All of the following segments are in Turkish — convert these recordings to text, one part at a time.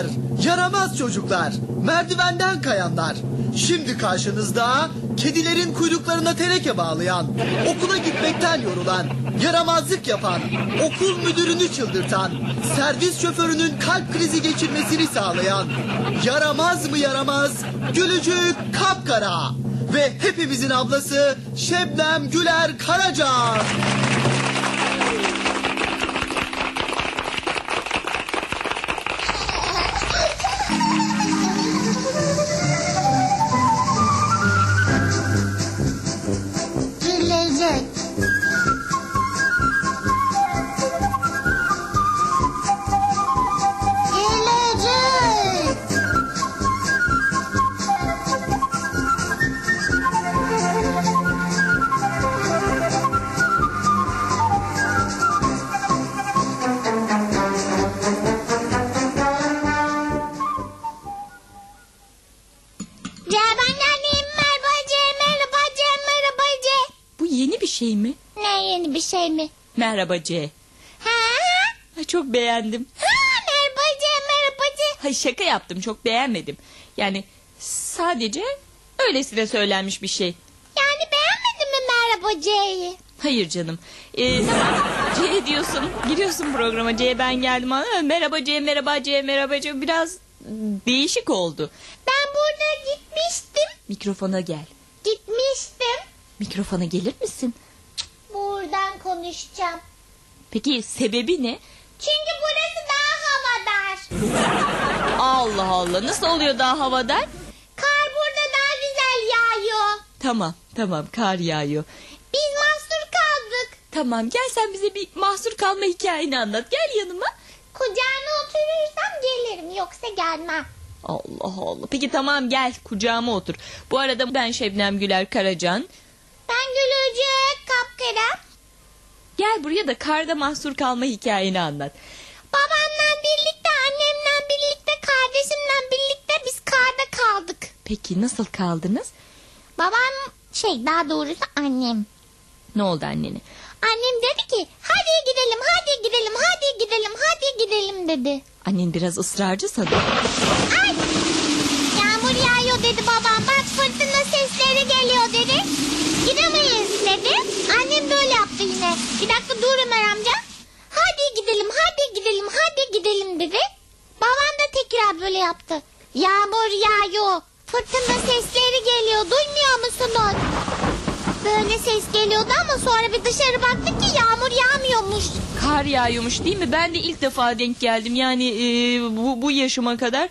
Çocuklar, yaramaz çocuklar, merdivenden kayanlar. Şimdi karşınızda kedilerin kuyruklarına teneke bağlayan, okula gitmekten yorulan, yaramazlık yapan, okul müdürünü çıldırtan, servis şoförünün kalp krizi geçirmesini sağlayan, yaramaz mı yaramaz, gülücük kapkara ve hepimizin ablası Şebnem Güler Karaca. birds. C. Ha? Çok beğendim. Ha, merhaba C, merhaba C. Hay şaka yaptım çok beğenmedim. Yani sadece öylesine söylenmiş bir şey. Yani beğenmedin mi merhaba C'yi? Hayır canım. Ee, C diyorsun. Giriyorsun programa C ben geldim. Ha, Merhaba C merhaba C merhaba C. Biraz değişik oldu. Ben burada gitmiştim. Mikrofona gel. Gitmiştim. Mikrofona gelir misin? Buradan konuşacağım. Peki sebebi ne? Çünkü burası daha havadar. Allah Allah nasıl oluyor daha havadar? Kar burada daha güzel yağıyor. Tamam tamam kar yağıyor. Biz mahsur kaldık. Tamam gel sen bize bir mahsur kalma hikayeni anlat. Gel yanıma. Kucağına oturursam gelirim yoksa gelmem. Allah Allah. Peki tamam gel kucağıma otur. Bu arada ben Şebnem Güler Karacan. Ben gülücük kapkara. Gel buraya da karda mahsur kalma hikayeni anlat. Babamla birlikte, annemle birlikte, kardeşimle birlikte biz karda kaldık. Peki nasıl kaldınız? Babam şey daha doğrusu annem. Ne oldu annene? Annem dedi ki hadi gidelim hadi gidelim hadi gidelim hadi gidelim dedi. Annen biraz ısrarcı sanırım. Ay! Yağmur yağıyor dedi babam bak fırtına sesleri geliyor dedi. Annem böyle yaptı yine. Bir dakika dur Ömer amca. Hadi gidelim hadi gidelim hadi gidelim dedi. Babam da tekrar böyle yaptı. Yağmur yağıyor. Fırtına sesleri geliyor duymuyor musunuz? Böyle ses geliyordu ama sonra bir dışarı baktık ki yağmur yağmıyormuş. Kar yağıyormuş değil mi? Ben de ilk defa denk geldim. Yani e, bu, bu yaşıma kadar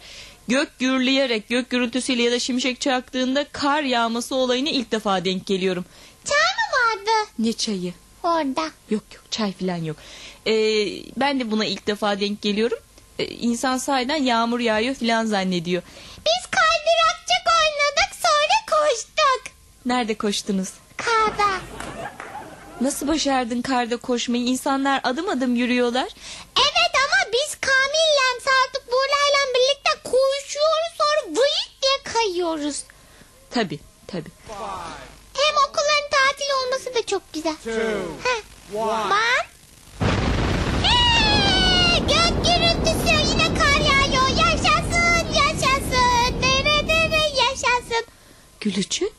gök gürleyerek, gök gürültüsüyle ya da şimşek çaktığında kar yağması olayına ilk defa denk geliyorum. Çay mı vardı Ne çayı? orada? Yok yok çay falan yok. E, ben de buna ilk defa denk geliyorum. E, insan sahiden yağmur yağıyor falan zannediyor. Biz kaydırakçık oynadık sonra koştuk. Nerede koştunuz? Karda. Nasıl başardın karda koşmayı? İnsanlar adım adım yürüyorlar. Evet ama biz Kamil'le Sartık Buğra'yla birlikte koşuyoruz sonra vıyık diye kayıyoruz. Tabi tabi. Hem okulların tatil olması da çok güzel. Heh. One. Hey, gök gürültüsü yine kar yağıyor. Yaşasın yaşasın. Dere dere yaşasın. Gülücük.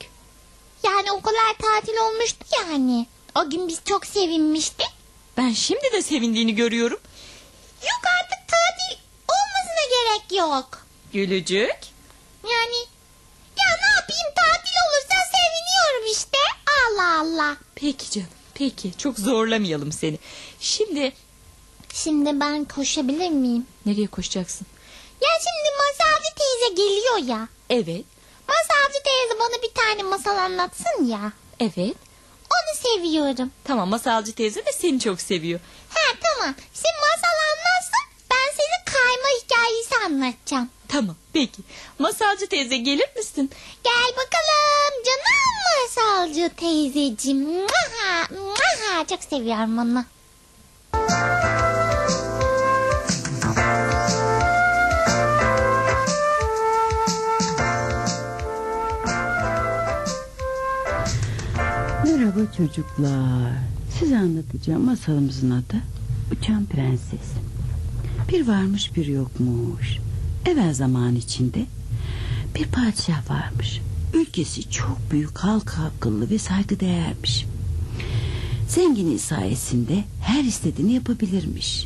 Yani okullar tatil olmuştu yani. O gün biz çok sevinmiştik. Ben şimdi de sevindiğini görüyorum. Yok artık tatil olmasına gerek yok. Gülücük. Yani ya ne yapayım tatil olursa seviniyorum işte. Allah. Peki canım. Peki. Çok zorlamayalım seni. Şimdi Şimdi ben koşabilir miyim? nereye koşacaksın? Ya şimdi masalcı teyze geliyor ya. Evet. Masalcı teyze bana bir tane masal anlatsın ya. Evet. Onu seviyorum. Tamam masalcı teyze de seni çok seviyor. Ha tamam. Şimdi masal anlatsın. Hikayesi anlatacağım. Tamam peki. Masalcı teyze gelir misin? Gel bakalım canım masalcı teyzeciğim. Muaha, muaha. Çok seviyorum onu. Merhaba çocuklar. Size anlatacağım masalımızın adı Uçan Prenses. Bir varmış bir yokmuş. Evvel zaman içinde bir padişah varmış. Ülkesi çok büyük, halka akıllı ve saygıdeğermiş. Zengini sayesinde her istediğini yapabilirmiş.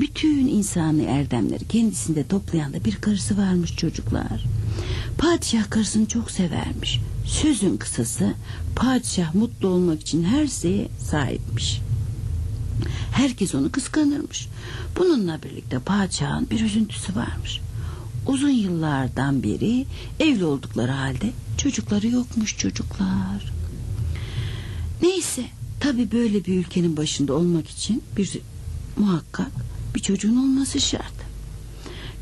Bütün insani erdemleri kendisinde toplayan da bir karısı varmış çocuklar. Padişah karısını çok severmiş. Sözün kısası padişah mutlu olmak için her şeye sahipmiş. Herkes onu kıskanırmış. Bununla birlikte padişahın bir üzüntüsü varmış. Uzun yıllardan beri evli oldukları halde çocukları yokmuş çocuklar. Neyse tabi böyle bir ülkenin başında olmak için bir muhakkak bir çocuğun olması şart.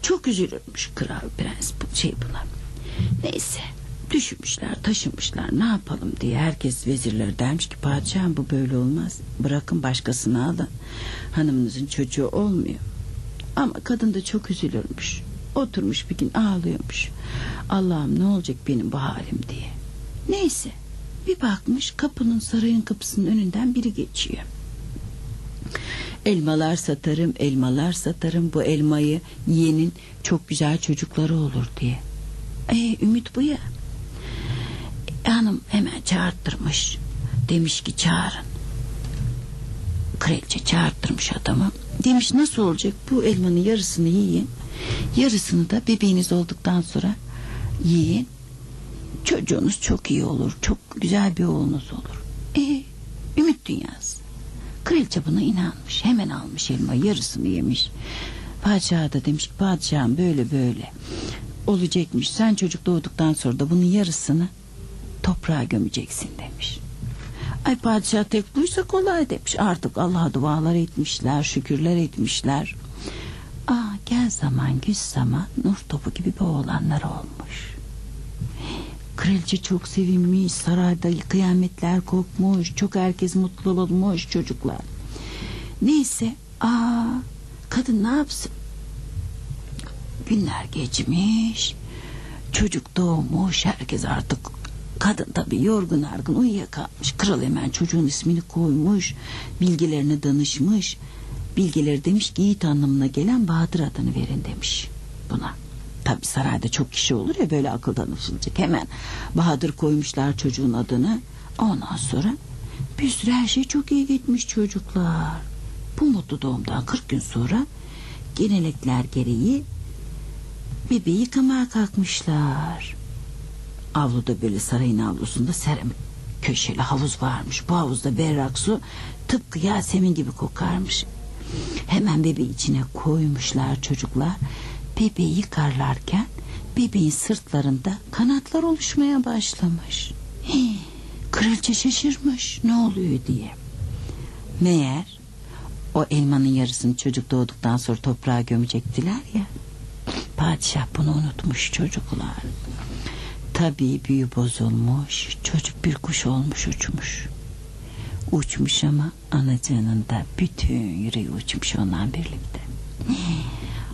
Çok üzülürmüş kral prens bu şey buna. Neyse düşünmüşler taşımışlar ne yapalım diye herkes vezirler dermiş ki padişahım bu böyle olmaz. Bırakın başkasını alın. Hanımınızın çocuğu olmuyor. Ama kadın da çok üzülürmüş. Oturmuş bir gün ağlıyormuş. Allah'ım ne olacak benim bu halim? diye. Neyse bir bakmış kapının sarayın kapısının önünden biri geçiyor. Elmalar satarım, elmalar satarım. Bu elmayı yiyenin çok güzel çocukları olur. diye. E, ümit bu ya. Hanım hemen çağırttırmış. Demiş ki çağırın. Kraliçe çağırttırmış adamı. Demiş nasıl olacak bu elmanın yarısını yiyin. Yarısını da bebeğiniz olduktan sonra yiyin. Çocuğunuz çok iyi olur. Çok güzel bir oğlunuz olur. E, ümit dünyası. Kraliçe buna inanmış. Hemen almış elma yarısını yemiş. Padişah da demiş ki padişahım böyle böyle olacakmış. Sen çocuk doğduktan sonra da bunun yarısını toprağa gömeceksin demiş. Ay padişah tek duysa kolay demiş. Artık Allah'a dualar etmişler, şükürler etmişler. Aa gel zaman güz zaman nur topu gibi bir oğlanlar olmuş. Kraliçe çok sevinmiş, sarayda kıyametler kopmuş, çok herkes mutlu olmuş çocuklar. Neyse, aa kadın ne yapsın? Günler geçmiş, çocuk doğmuş, herkes artık kadın tabii yorgun argın uyuyakalmış. Kral hemen çocuğun ismini koymuş, bilgilerine danışmış. Bilgileri demiş ki Yiğit anlamına gelen Bahadır adını verin demiş buna. Tabi sarayda çok kişi olur ya böyle akıl danışılacak. Hemen Bahadır koymuşlar çocuğun adını. Ondan sonra bir sürü her şey çok iyi gitmiş çocuklar. Bu mutlu doğumdan 40 gün sonra gelenekler gereği bebeği yıkamaya kalkmışlar. Avluda böyle sarayın avlusunda seramik köşeli havuz varmış. Bu havuzda berrak su tıpkı Yasemin gibi kokarmış. Hemen bebeği içine koymuşlar çocuklar bebeği yıkarlarken bebeğin sırtlarında kanatlar oluşmaya başlamış. Hii, kraliçe şaşırmış ne oluyor diye. Meğer o elmanın yarısını çocuk doğduktan sonra toprağa gömecektiler ya. Padişah bunu unutmuş çocuklar. Tabii büyü bozulmuş. Çocuk bir kuş olmuş uçmuş. Uçmuş ama anacığının da bütün yüreği uçmuş ondan birlikte.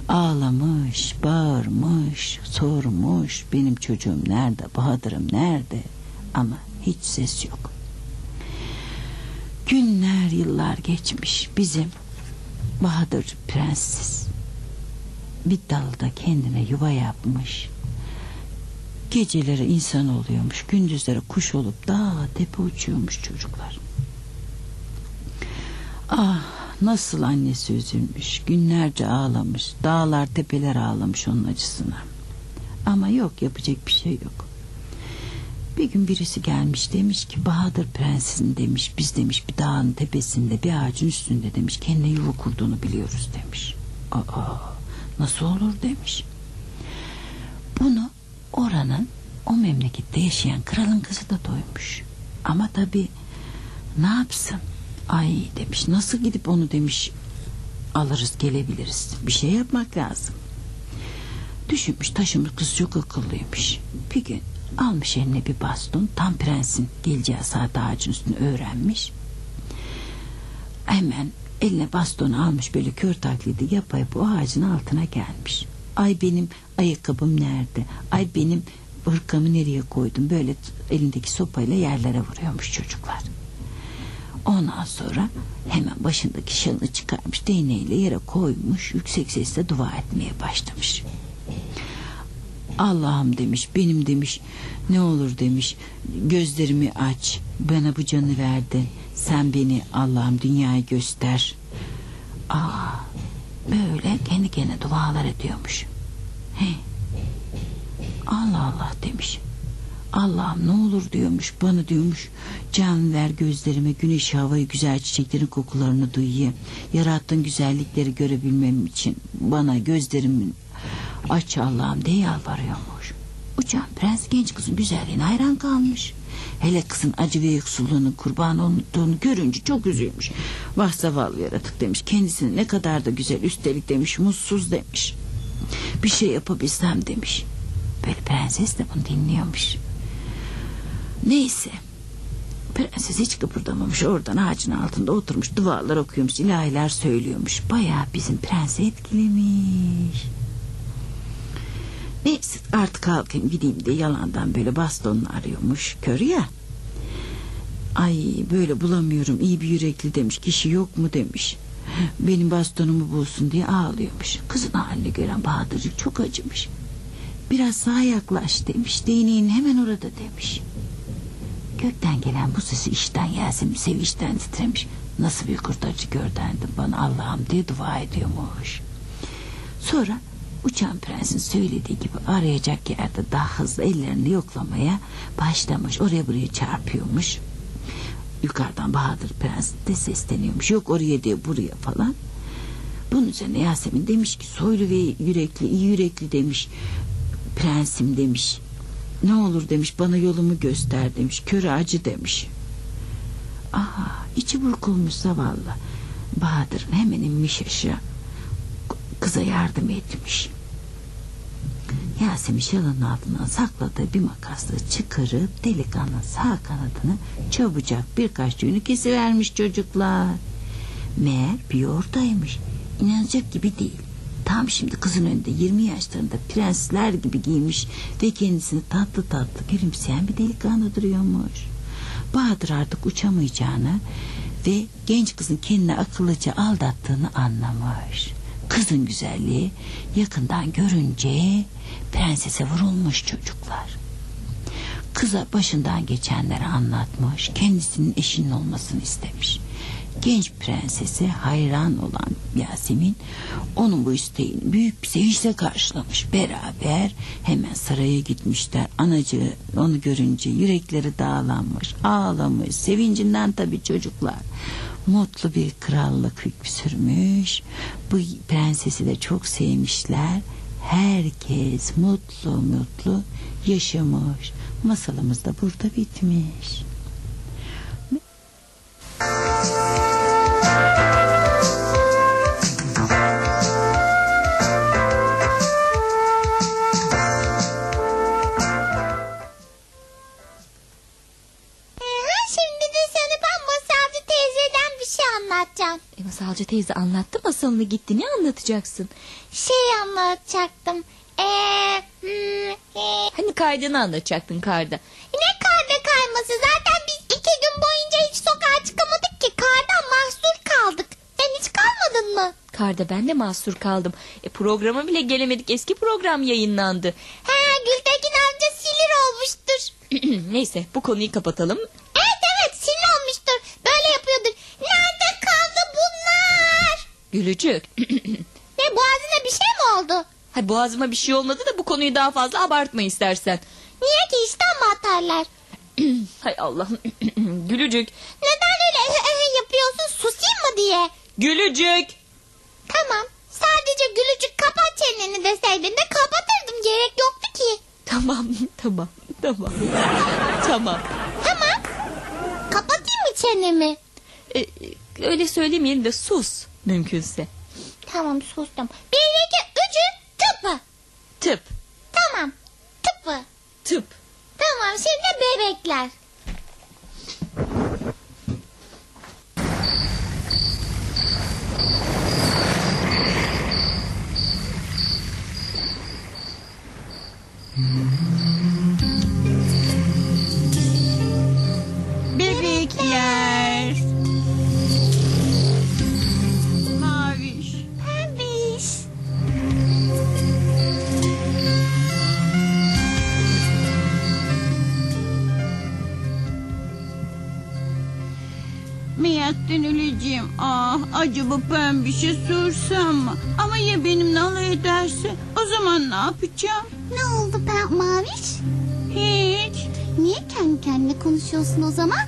Ağlamış, bağırmış, sormuş benim çocuğum nerede, Bahadır'ım nerede ama hiç ses yok. Günler yıllar geçmiş bizim Bahadır prenses bir dalda kendine yuva yapmış. Geceleri insan oluyormuş, gündüzleri kuş olup dağ tepe uçuyormuş çocuklar. Ah nasıl annesi üzülmüş günlerce ağlamış dağlar tepeler ağlamış onun acısına. Ama yok yapacak bir şey yok. Bir gün birisi gelmiş demiş ki Bahadır prensin demiş biz demiş bir dağın tepesinde bir ağacın üstünde demiş kendine yuva kurduğunu biliyoruz demiş. Aa nasıl olur? demiş. Bunu oranın o memlekette yaşayan kralın kızı da doymuş ama tabi ne yapsın Ay demiş nasıl gidip onu demiş alırız gelebiliriz. Bir şey yapmak lazım. Düşünmüş taşımış kız çok akıllıymış. Bir gün almış eline bir baston tam prensin geleceği saat ağacın üstünü öğrenmiş. Hemen eline bastonu almış böyle kör taklidi yapa yapa o ağacın altına gelmiş. Ay benim ayakkabım nerede? Ay benim hırkamı nereye koydum? Böyle elindeki sopayla yerlere vuruyormuş çocuklar. Ondan sonra hemen başındaki şalını çıkarmış değneğiyle yere koymuş yüksek sesle dua etmeye başlamış. Allah'ım demiş benim demiş ne olur demiş gözlerimi aç bana bu canı verdin sen beni Allah'ım dünyaya göster. Aa, böyle kendi kendine dualar ediyormuş. He. Allah Allah demiş. Allah'ım ne olur diyormuş bana diyormuş can ver gözlerime güneş havayı güzel çiçeklerin kokularını duyayım yarattığın güzellikleri görebilmem için bana gözlerimin aç Allah'ım diye yalvarıyormuş uçan prens genç kızın güzelliğine hayran kalmış hele kızın acı ve yoksulluğunun kurban olduğunu görünce çok üzülmüş. Vah zavallı yaratık demiş. Kendisini ne kadar da güzel üstelik demiş mutsuz demiş. Bir şey yapabilsem demiş. Böyle prenses de bunu dinliyormuş. Neyse. Prenses hiç kıpırdamamış. Oradan ağacın altında oturmuş dualar okuyormuş ilahiler söylüyormuş. Bayağı bizim prensi etkilemiş Neyse artık kalkayım gideyim de yalandan böyle bastonla arıyormuş. Kör ya. Ay böyle bulamıyorum iyi bir yürekli demiş. Kişi yok mu demiş. Benim bastonumu bulsun diye ağlıyormuş. Kızın halini gören Bahadırcık çok acımış. Biraz sağa yaklaş demiş değneğin hemen orada demiş. Gökten gelen bu sesi işten Yasemin sevinçten titremiş. Nasıl bir kurtarıcı gönderdim bana Allah'ım diye dua ediyormuş. Sonra uçan prensin söylediği gibi arayacak yerde daha hızlı ellerini yoklamaya başlamış. Oraya buraya çarpıyormuş. Yukarıdan Bahadır Prens de sesleniyormuş. Yok oraya diye buraya falan. Bunun üzerine Yasemin demiş ki soylu ve yürekli iyi yürekli demiş. Prensim demiş. Ne olur demiş bana yolumu göster demiş. Köre acı demiş. Aha içi burkulmuş zavallı. Bahadır hemen inmiş aşağı. Kıza yardım etmiş. Yasemin şalının altından sakladığı bir makasla çıkarıp delikanlının sağ kanadını çabucak birkaç düğünü kesivermiş çocuklar. Meğer bir oradaymış. İnanacak gibi değil. Tam şimdi kızın önünde 20 yaşlarında prensler gibi giymiş ve kendisini tatlı tatlı gülümseyen bir delikanlı duruyormuş. Bahadır artık uçamayacağını ve genç kızın kendini akıllıca aldattığını anlamış. Kızın güzelliği yakından görünce prensese vurulmuş çocuklar. Kıza başından geçenleri anlatmış, kendisinin eşinin olmasını istemiş. Genç prensese hayran olan Yasemin onun bu isteğini büyük bir sevinçle karşılamış. Beraber hemen saraya gitmişler. Anacı onu görünce yürekleri dağlanmış, ağlamış. Sevincinden tabii çocuklar. Mutlu bir krallık hükmü sürmüş. Bu prensesi de çok sevmişler. Herkes mutlu mutlu yaşamış. Masalımız da burada bitmiş. E, masalcı teyze anlattı masalını gitti ne anlatacaksın? Şey anlatacaktım. Ee, hmm, ee, Hani kaydını anlatacaktın karda. ne karda kayması zaten biz iki gün boyunca hiç sokağa çıkamadık ki kardan mahsur kaldık. Sen hiç kalmadın mı? Karda ben de mahsur kaldım. E, programa bile gelemedik eski program yayınlandı. He Gültekin amca sinir olmuştur. Neyse bu konuyu kapatalım. Evet evet sinir olmuştur. Böyle yapıyordur. Nerede kaldı bunlar? Gülücük. Ne boğazına bir şey mi oldu? Hay boğazıma bir şey olmadı da bu konuyu daha fazla abartma istersen. Niye ki işten mi atarlar? Hay Allah'ım. Gülücük. Neden öyle yapıyorsun susayım mı diye? Gülücük. Tamam sadece gülücük kapat çeneni deseydin de kapatırdım gerek yoktu ki. Tamam tamam tamam. tamam. Tamam kapatayım mı çenemi? E, e, öyle söylemeyelim de sus mümkünse. Tamam sustum. Bir iki üçü tıpı. Tıp. Tamam tıpı. Tıp. Tamam şimdi bebekler. Bebekler. Bir şey sorsam? Ama ya benimle alay ederse? O zaman ne yapacağım? Ne oldu ben Maviş? Hiç. Niye kendi kendine konuşuyorsun o zaman?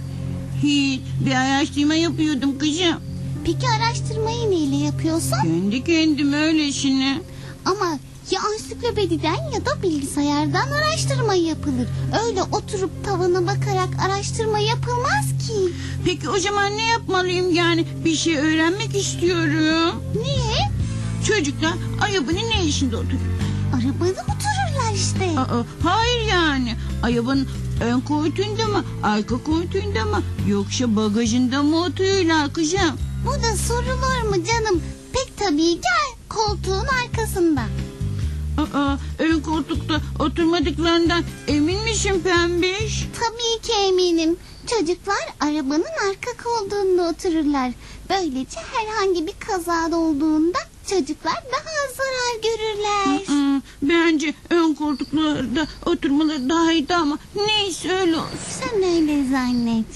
Hiç. Bir araştırma yapıyordum kızım. Peki araştırmayı neyle yapıyorsun? Kendi kendime öylesine. Ama ya ansiklopediden ya da bilgisayardan araştırma yapılır. Öyle oturup tavana bakarak araştırma yapılmaz ki. Peki o zaman ne yapmalıyım yani? Bir şey öğrenmek istiyorum. Niye? Çocuklar arabanın ne işinde oturuyor? Arabada otururlar işte. Aa, hayır yani. Arabanın ön koltuğunda mı, arka koltuğunda mı, yoksa bagajında mı oturuyorlar kızım? Bu da sorulur mu canım? Pek tabii gel koltuğun arkasında. Aa, ön koltukta oturmadıklarından emin misin pembiş? Tabii ki eminim. Çocuklar arabanın arka koltuğunda otururlar. Böylece herhangi bir kaza olduğunda çocuklar daha az zarar görürler. Aa, bence ön koltuklarda oturmaları daha iyiydi ama neyse öyle olsun. Sen öyle zannet.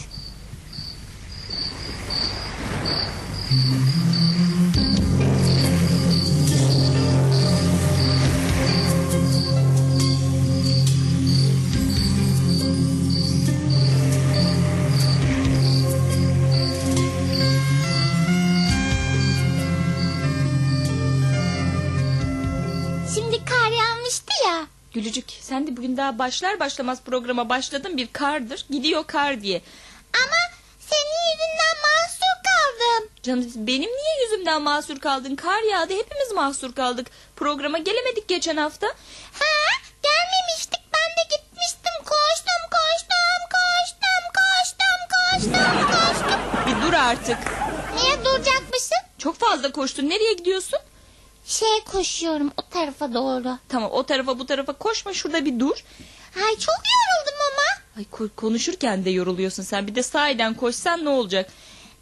Şimdi Gülücük sen de bugün daha başlar başlamaz programa başladın bir kardır. Gidiyor kar diye. Ama senin yüzünden mahsur kaldım. Canım benim niye yüzümden mahsur kaldın? Kar yağdı hepimiz mahsur kaldık. Programa gelemedik geçen hafta. Ha, gelmemiştik. Ben de gitmiştim. Koştum, koştum, koştum, koştum, koştum, koştum. Bir dur artık. Niye duracakmışsın? Çok fazla koştun. Nereye gidiyorsun? Şey koşuyorum o tarafa doğru. Tamam o tarafa bu tarafa koşma şurada bir dur. Ay çok yoruldum ama. Ay ko- konuşurken de yoruluyorsun sen. Bir de sahiden koşsan ne olacak?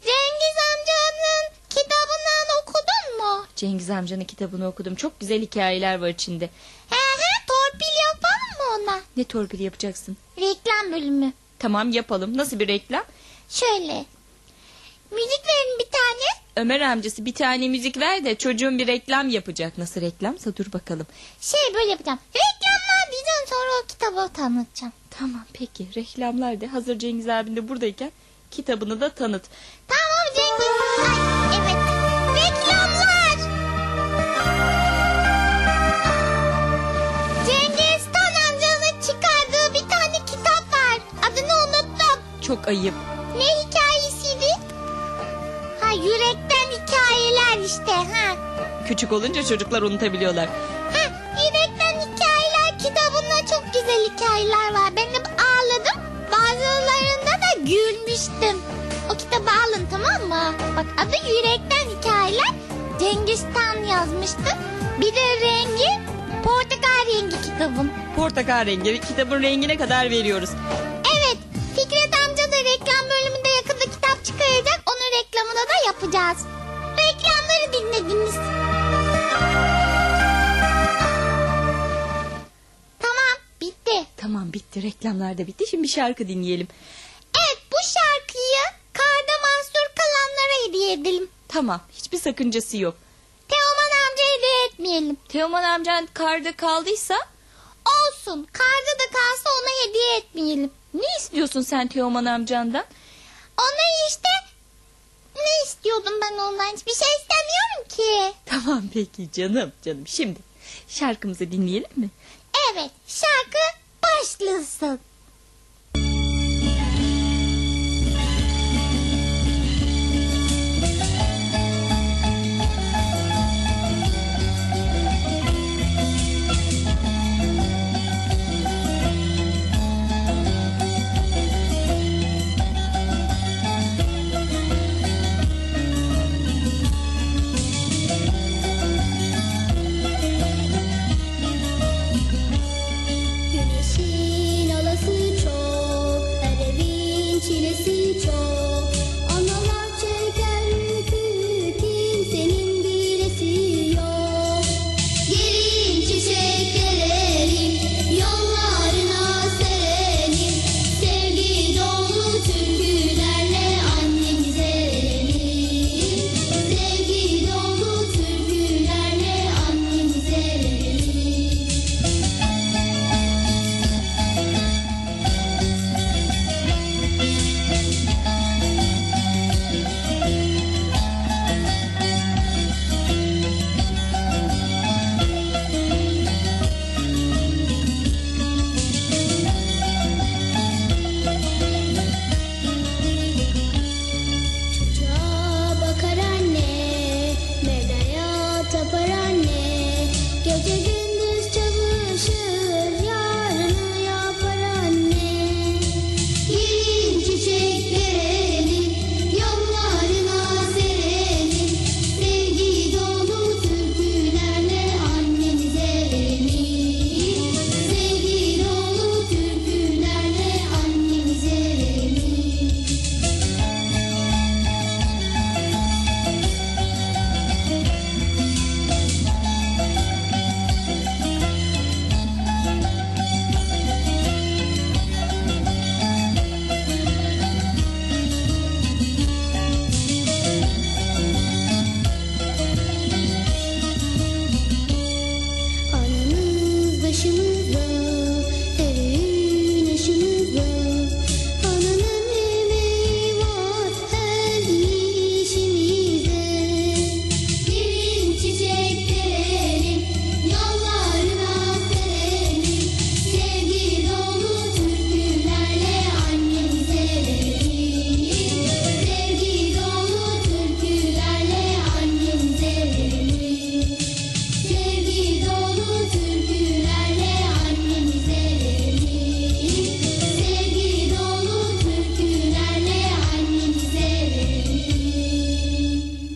Cengiz amcanın kitabından okudun mu? Cengiz amcanın kitabını okudum. Çok güzel hikayeler var içinde. He he torpil yapalım mı ona? Ne torpil yapacaksın? Reklam bölümü. Tamam yapalım. Nasıl bir reklam? Şöyle. Müzik verin bir tane. Ömer amcası bir tane müzik ver de çocuğun bir reklam yapacak. Nasıl reklamsa dur bakalım. Şey böyle yapacağım. Reklamlar diyeceğim sonra o kitabı tanıtacağım. Tamam peki reklamlar de hazır Cengiz abin de buradayken kitabını da tanıt. Tamam Cengiz. Ay, evet. Reklamlar. Cengiz Tan amcanın çıkardığı bir tane kitap var. Adını unuttum. Çok ayıp. Ne yürekten hikayeler işte ha. Küçük olunca çocuklar unutabiliyorlar. Ha yürekten hikayeler kitabında çok güzel hikayeler var. Ben hep ağladım. Bazılarında da gülmüştüm. O kitabı alın tamam mı? Bak adı yürekten hikayeler. Cengiz Tan yazmıştı. Bir de rengi portakal rengi kitabın. Portakal rengi kitabın rengine kadar veriyoruz. Bitti. Reklamlar da bitti. Şimdi bir şarkı dinleyelim. Evet bu şarkıyı karda mahsur kalanlara hediye edelim. Tamam hiçbir sakıncası yok. Teoman amca hediye etmeyelim. Teoman amcan karda kaldıysa Olsun karda da kalsa ona hediye etmeyelim. ne istiyorsun sen Teoman amcandan? Ona işte ne istiyordum ben ondan hiçbir şey istemiyorum ki. Tamam peki canım canım. Şimdi şarkımızı dinleyelim mi? Evet şarkı başlasın.